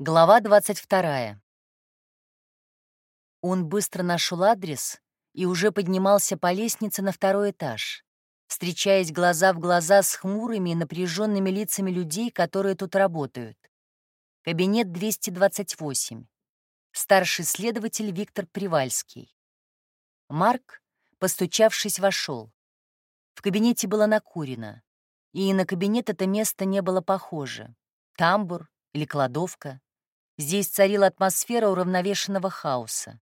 Глава 22. Он быстро нашел адрес и уже поднимался по лестнице на второй этаж, встречаясь глаза в глаза с хмурыми и напряженными лицами людей, которые тут работают. Кабинет 228. Старший следователь Виктор Привальский. Марк, постучавшись, вошел. В кабинете было накурено, и на кабинет это место не было похоже. Тамбур или кладовка. Здесь царила атмосфера уравновешенного хаоса.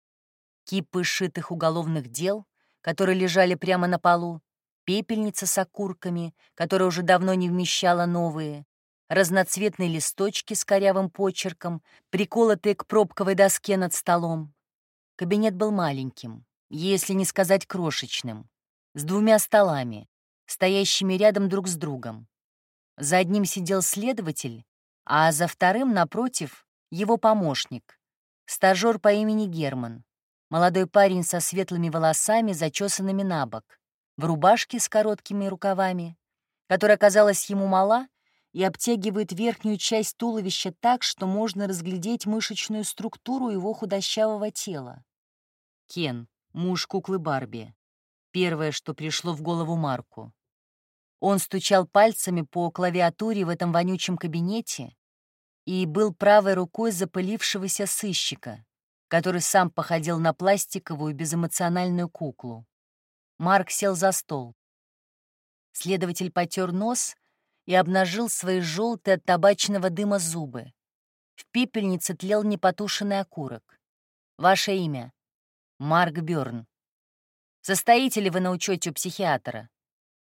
Кипы шитых уголовных дел, которые лежали прямо на полу, пепельница с окурками, которая уже давно не вмещала новые, разноцветные листочки с корявым почерком, приколотые к пробковой доске над столом. Кабинет был маленьким, если не сказать крошечным, с двумя столами, стоящими рядом друг с другом. За одним сидел следователь, а за вторым, напротив, его помощник, стажёр по имени Герман, молодой парень со светлыми волосами, зачесанными на бок, в рубашке с короткими рукавами, которая казалась ему мала и обтягивает верхнюю часть туловища так, что можно разглядеть мышечную структуру его худощавого тела. Кен, муж куклы Барби. Первое, что пришло в голову Марку. Он стучал пальцами по клавиатуре в этом вонючем кабинете, и был правой рукой запылившегося сыщика, который сам походил на пластиковую безэмоциональную куклу. Марк сел за стол. Следователь потер нос и обнажил свои желтые от табачного дыма зубы. В пепельнице тлел непотушенный окурок. Ваше имя? Марк Бёрн. Состоите ли вы на учете у психиатра?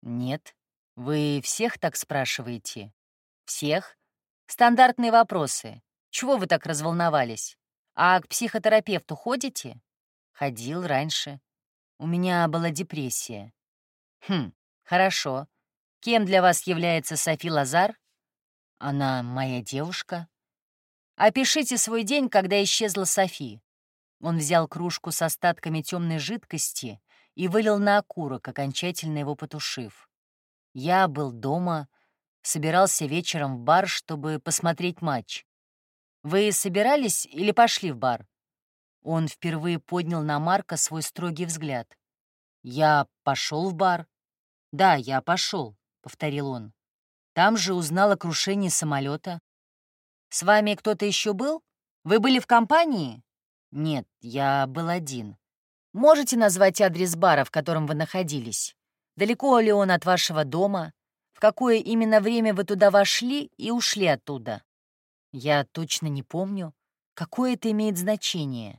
Нет. Вы всех так спрашиваете? Всех? Стандартные вопросы. Чего вы так разволновались? А к психотерапевту ходите? Ходил раньше. У меня была депрессия. Хм, хорошо. Кем для вас является Софи Лазар? Она моя девушка. Опишите свой день, когда исчезла Софи. Он взял кружку с остатками темной жидкости и вылил на окурок, окончательно его потушив. Я был дома, собирался вечером в бар, чтобы посмотреть матч. Вы собирались или пошли в бар? Он впервые поднял на Марка свой строгий взгляд. Я пошел в бар. Да, я пошел, повторил он. Там же узнал о крушении самолета. С вами кто-то еще был? Вы были в компании? Нет, я был один. Можете назвать адрес бара, в котором вы находились? Далеко ли он от вашего дома? Какое именно время вы туда вошли и ушли оттуда. Я точно не помню. Какое это имеет значение?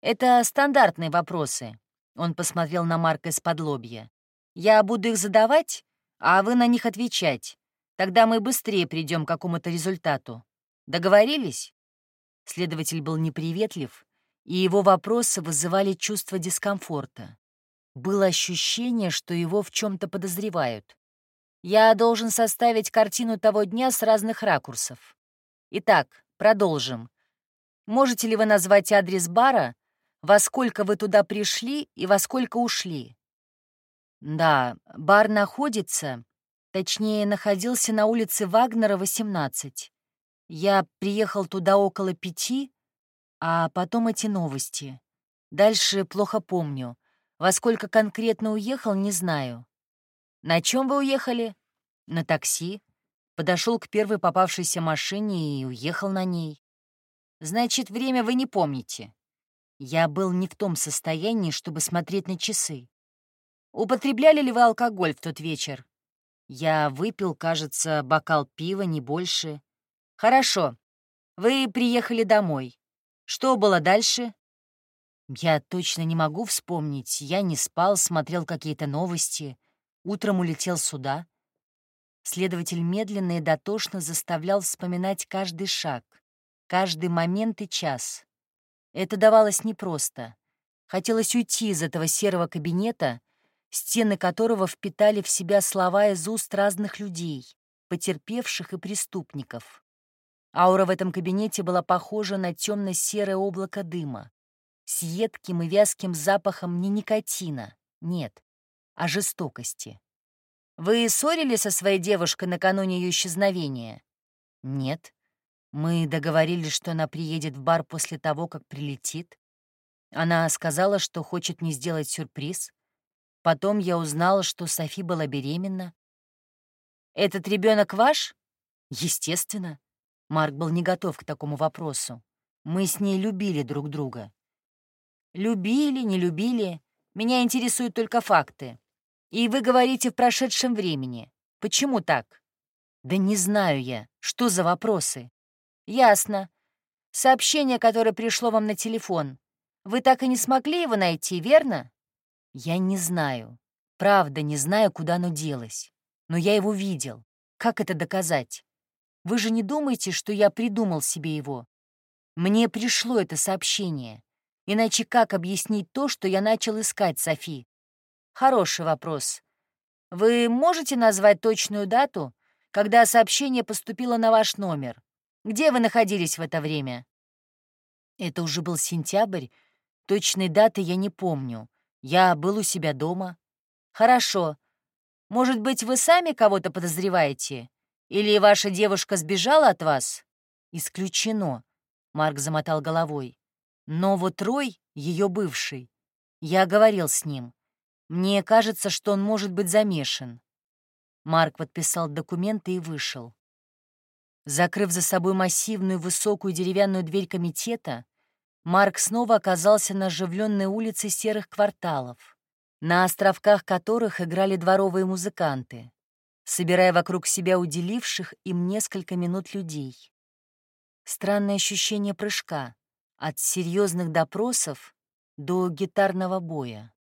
Это стандартные вопросы. Он посмотрел на Марка из-под лобья. Я буду их задавать, а вы на них отвечать. Тогда мы быстрее придем к какому-то результату. Договорились? Следователь был неприветлив, и его вопросы вызывали чувство дискомфорта. Было ощущение, что его в чем то подозревают. Я должен составить картину того дня с разных ракурсов. Итак, продолжим. Можете ли вы назвать адрес бара, во сколько вы туда пришли и во сколько ушли? Да, бар находится, точнее, находился на улице Вагнера, 18. Я приехал туда около пяти, а потом эти новости. Дальше плохо помню. Во сколько конкретно уехал, не знаю. «На чем вы уехали?» «На такси. Подошел к первой попавшейся машине и уехал на ней». «Значит, время вы не помните?» Я был не в том состоянии, чтобы смотреть на часы. «Употребляли ли вы алкоголь в тот вечер?» Я выпил, кажется, бокал пива, не больше. «Хорошо. Вы приехали домой. Что было дальше?» Я точно не могу вспомнить. Я не спал, смотрел какие-то новости. Утром улетел сюда. Следователь медленно и дотошно заставлял вспоминать каждый шаг, каждый момент и час. Это давалось непросто. Хотелось уйти из этого серого кабинета, стены которого впитали в себя слова из уст разных людей, потерпевших и преступников. Аура в этом кабинете была похожа на темно-серое облако дыма, с едким и вязким запахом не никотина, нет, о жестокости. Вы ссорились со своей девушкой накануне ее исчезновения? Нет. Мы договорились, что она приедет в бар после того, как прилетит. Она сказала, что хочет мне сделать сюрприз. Потом я узнала, что Софи была беременна. «Этот ребенок ваш?» «Естественно». Марк был не готов к такому вопросу. Мы с ней любили друг друга. Любили, не любили. Меня интересуют только факты. И вы говорите в прошедшем времени. Почему так? Да не знаю я. Что за вопросы? Ясно. Сообщение, которое пришло вам на телефон. Вы так и не смогли его найти, верно? Я не знаю. Правда, не знаю, куда оно делось. Но я его видел. Как это доказать? Вы же не думаете, что я придумал себе его? Мне пришло это сообщение. Иначе как объяснить то, что я начал искать Софи? Хороший вопрос. Вы можете назвать точную дату, когда сообщение поступило на ваш номер? Где вы находились в это время? Это уже был сентябрь. Точной даты я не помню. Я был у себя дома. Хорошо. Может быть, вы сами кого-то подозреваете? Или ваша девушка сбежала от вас? Исключено. Марк замотал головой. Но вот Рой, ее бывший, я говорил с ним. Мне кажется, что он может быть замешан. Марк подписал документы и вышел. Закрыв за собой массивную высокую деревянную дверь комитета, Марк снова оказался на оживленной улице серых кварталов, на островках которых играли дворовые музыканты, собирая вокруг себя уделивших им несколько минут людей. Странное ощущение прыжка от серьезных допросов до гитарного боя.